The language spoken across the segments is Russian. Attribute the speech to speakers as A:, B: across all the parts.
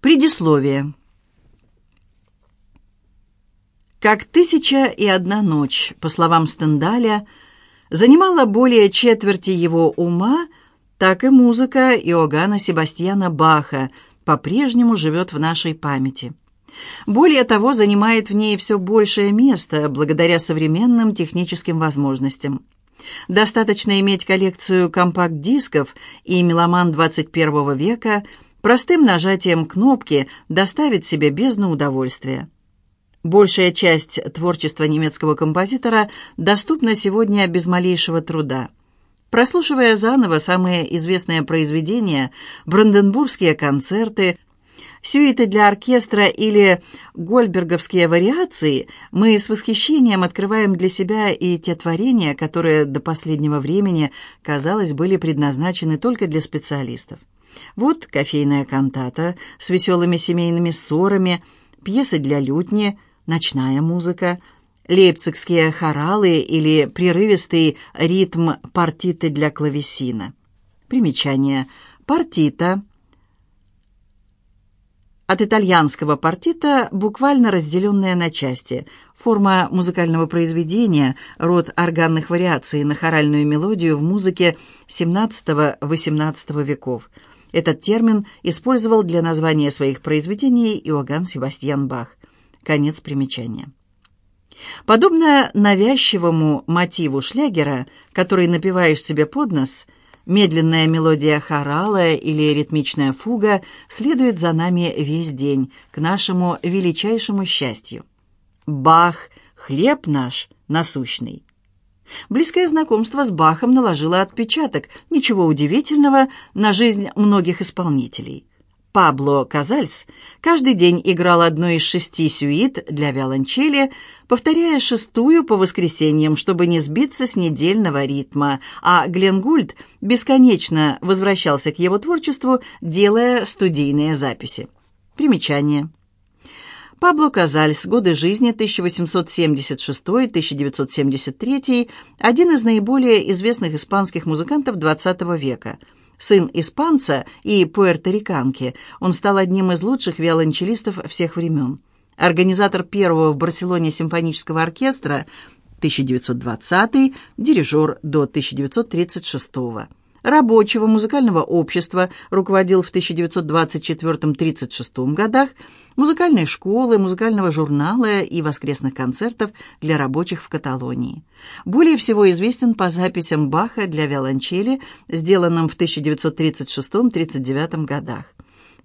A: Предисловие. Как «Тысяча и одна ночь», по словам Стендаля, занимала более четверти его ума, так и музыка Иоганна Себастьяна Баха по-прежнему живет в нашей памяти. Более того, занимает в ней все большее место благодаря современным техническим возможностям. Достаточно иметь коллекцию компакт-дисков, и меломан 21 века простым нажатием кнопки доставит себе бездну удовольствия. Большая часть творчества немецкого композитора доступна сегодня без малейшего труда. Прослушивая заново самые известные произведения, бранденбургские концерты, сюиты для оркестра или гольберговские вариации, мы с восхищением открываем для себя и те творения, которые до последнего времени, казалось, были предназначены только для специалистов. Вот кофейная кантата с веселыми семейными ссорами, пьесы для лютни, ночная музыка, лейпцигские хоралы или прерывистый ритм партиты для клавесина. Примечание. Партита – от итальянского партита буквально разделенная на части. Форма музыкального произведения, род органных вариаций на хоральную мелодию в музыке XVII-XVIII веков. Этот термин использовал для названия своих произведений Иоганн Себастьян Бах. Конец примечания. Подобно навязчивому мотиву шлягера, который напиваешь себе под нос – Медленная мелодия хорала или ритмичная фуга следует за нами весь день, к нашему величайшему счастью. Бах — хлеб наш насущный. Близкое знакомство с Бахом наложило отпечаток, ничего удивительного, на жизнь многих исполнителей – Пабло Казальс каждый день играл одну из шести сюит для виолончели, повторяя шестую по воскресеньям, чтобы не сбиться с недельного ритма, а Глен Гульд бесконечно возвращался к его творчеству, делая студийные записи. Примечание. Пабло Казальс, годы жизни 1876-1973, один из наиболее известных испанских музыкантов XX века – Сын испанца и пуэрториканки, он стал одним из лучших виолончелистов всех времен. Организатор первого в Барселоне симфонического оркестра 1920 дирижер до 1936 -го рабочего музыкального общества, руководил в 1924-36 годах, музыкальной школы, музыкального журнала и воскресных концертов для рабочих в Каталонии. Более всего известен по записям Баха для виолончели, сделанным в 1936-39 годах.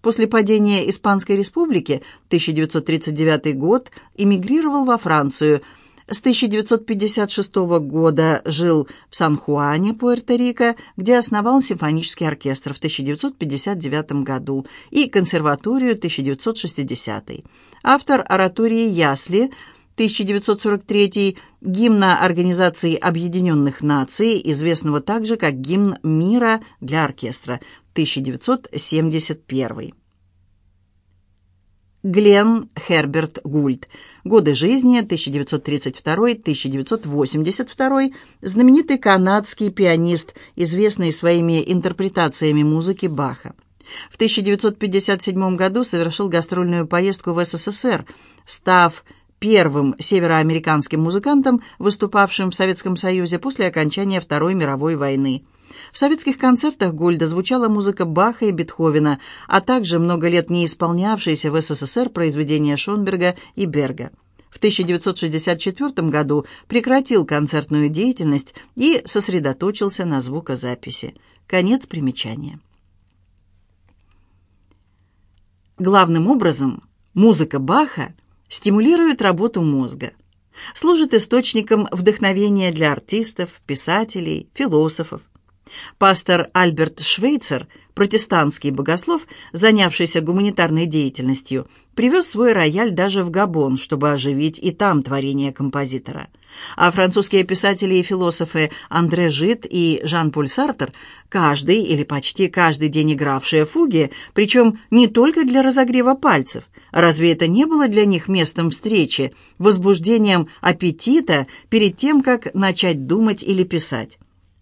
A: После падения Испанской республики 1939 год эмигрировал во Францию – с 1956 года жил в Сан-Хуане, Пуэрто-Рико, где основал симфонический оркестр в 1959 году и консерваторию 1960. Автор оратории «Ясли» 1943 гимна Организации Объединенных Наций, известного также как гимн мира для оркестра 1971. Глен Херберт Гульд. Годы жизни 1932-1982. Знаменитый канадский пианист, известный своими интерпретациями музыки Баха. В 1957 году совершил гастрольную поездку в СССР, став первым североамериканским музыкантом, выступавшим в Советском Союзе после окончания Второй мировой войны. В советских концертах Гольда звучала музыка Баха и Бетховена, а также много лет не исполнявшиеся в СССР произведения Шонберга и Берга. В 1964 году прекратил концертную деятельность и сосредоточился на звукозаписи. Конец примечания. Главным образом музыка Баха стимулирует работу мозга, служит источником вдохновения для артистов, писателей, философов. Пастор Альберт Швейцер, протестантский богослов, занявшийся гуманитарной деятельностью, привез свой рояль даже в Габон, чтобы оживить и там творение композитора. А французские писатели и философы Андре Жит и Жан-Поль Сартер, каждый или почти каждый день игравшие фуги, причем не только для разогрева пальцев, разве это не было для них местом встречи, возбуждением аппетита перед тем, как начать думать или писать?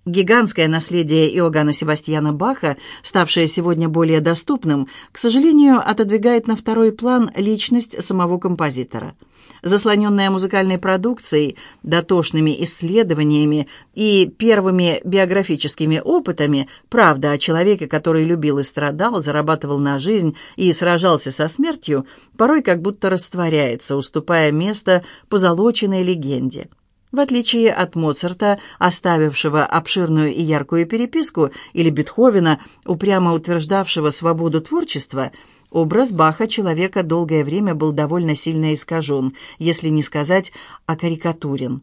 A: Гигантское наследие Иоганна Себастьяна Баха, ставшее сегодня более доступным, к сожалению, отодвигает на второй план личность самого композитора. Заслоненная музыкальной продукцией, дотошными исследованиями и первыми биографическими опытами, правда о человеке, который любил и страдал, зарабатывал на жизнь и сражался со смертью, порой как будто растворяется, уступая место позолоченной легенде. В отличие от Моцарта, оставившего обширную и яркую переписку, или Бетховена, упрямо утверждавшего свободу творчества, образ Баха человека долгое время был довольно сильно искажен, если не сказать окарикатурен.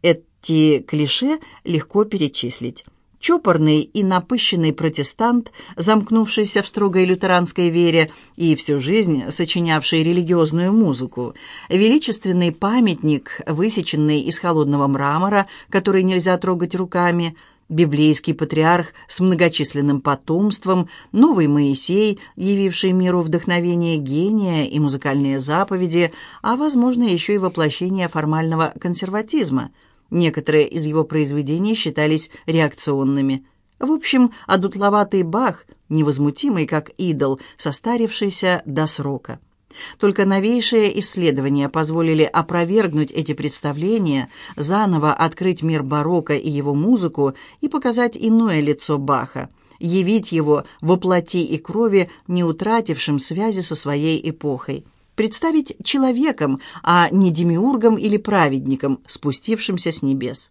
A: Эти клише легко перечислить чопорный и напыщенный протестант, замкнувшийся в строгой лютеранской вере и всю жизнь сочинявший религиозную музыку, величественный памятник, высеченный из холодного мрамора, который нельзя трогать руками, библейский патриарх с многочисленным потомством, новый Моисей, явивший миру вдохновение гения и музыкальные заповеди, а, возможно, еще и воплощение формального консерватизма – Некоторые из его произведений считались реакционными. В общем, одутловатый Бах, невозмутимый как идол, состарившийся до срока. Только новейшие исследования позволили опровергнуть эти представления, заново открыть мир барокко и его музыку и показать иное лицо Баха, явить его во плоти и крови, не утратившим связи со своей эпохой представить человеком, а не демиургом или праведником, спустившимся с небес.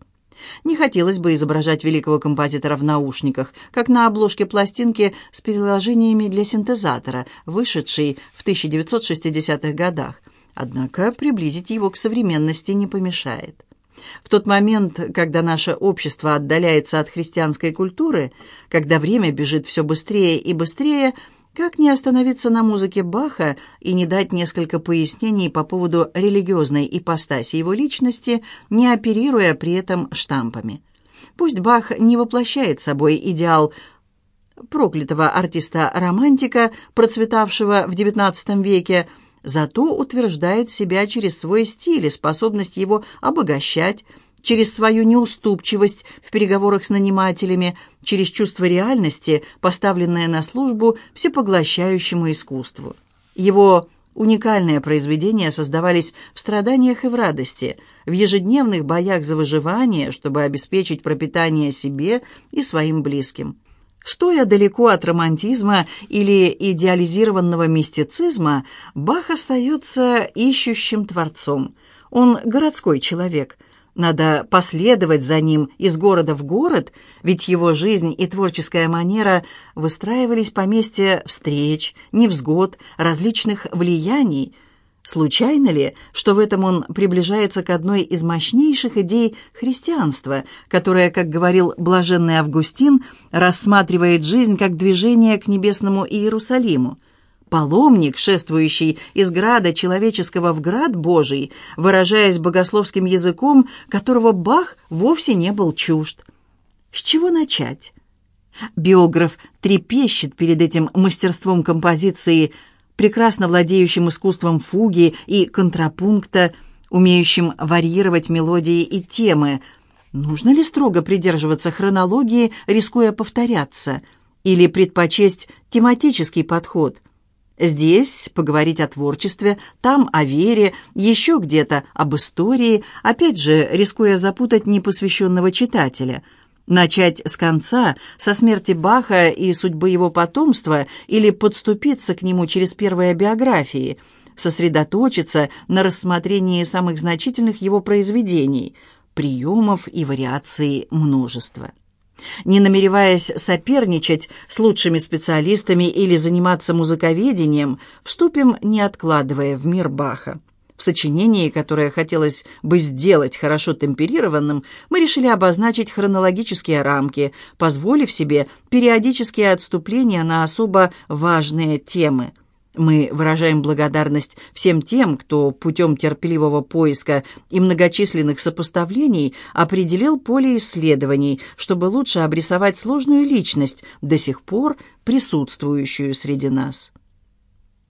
A: Не хотелось бы изображать великого композитора в наушниках, как на обложке пластинки с переложениями для синтезатора, вышедшей в 1960-х годах. Однако приблизить его к современности не помешает. В тот момент, когда наше общество отдаляется от христианской культуры, когда время бежит все быстрее и быстрее, как не остановиться на музыке Баха и не дать несколько пояснений по поводу религиозной ипостаси его личности, не оперируя при этом штампами? Пусть Бах не воплощает собой идеал проклятого артиста-романтика, процветавшего в XIX веке, зато утверждает себя через свой стиль и способность его обогащать, через свою неуступчивость в переговорах с нанимателями, через чувство реальности, поставленное на службу всепоглощающему искусству. Его уникальные произведения создавались в страданиях и в радости, в ежедневных боях за выживание, чтобы обеспечить пропитание себе и своим близким. Стоя далеко от романтизма или идеализированного мистицизма, Бах остается ищущим творцом. Он городской человек – надо последовать за ним из города в город, ведь его жизнь и творческая манера выстраивались по месте встреч, невзгод, различных влияний. Случайно ли, что в этом он приближается к одной из мощнейших идей христианства, которая, как говорил блаженный Августин, рассматривает жизнь как движение к небесному Иерусалиму? Паломник, шествующий из града человеческого в град Божий, выражаясь богословским языком, которого Бах вовсе не был чужд. С чего начать? Биограф трепещет перед этим мастерством композиции, прекрасно владеющим искусством фуги и контрапункта, умеющим варьировать мелодии и темы. Нужно ли строго придерживаться хронологии, рискуя повторяться, или предпочесть тематический подход – Здесь поговорить о творчестве, там о вере, еще где-то об истории, опять же, рискуя запутать непосвященного читателя. Начать с конца, со смерти Баха и судьбы его потомства, или подступиться к нему через первые биографии, сосредоточиться на рассмотрении самых значительных его произведений, приемов и вариаций множества не намереваясь соперничать с лучшими специалистами или заниматься музыковедением, вступим, не откладывая, в мир Баха. В сочинении, которое хотелось бы сделать хорошо темперированным, мы решили обозначить хронологические рамки, позволив себе периодические отступления на особо важные темы – мы выражаем благодарность всем тем, кто путем терпеливого поиска и многочисленных сопоставлений определил поле исследований, чтобы лучше обрисовать сложную личность, до сих пор присутствующую среди нас.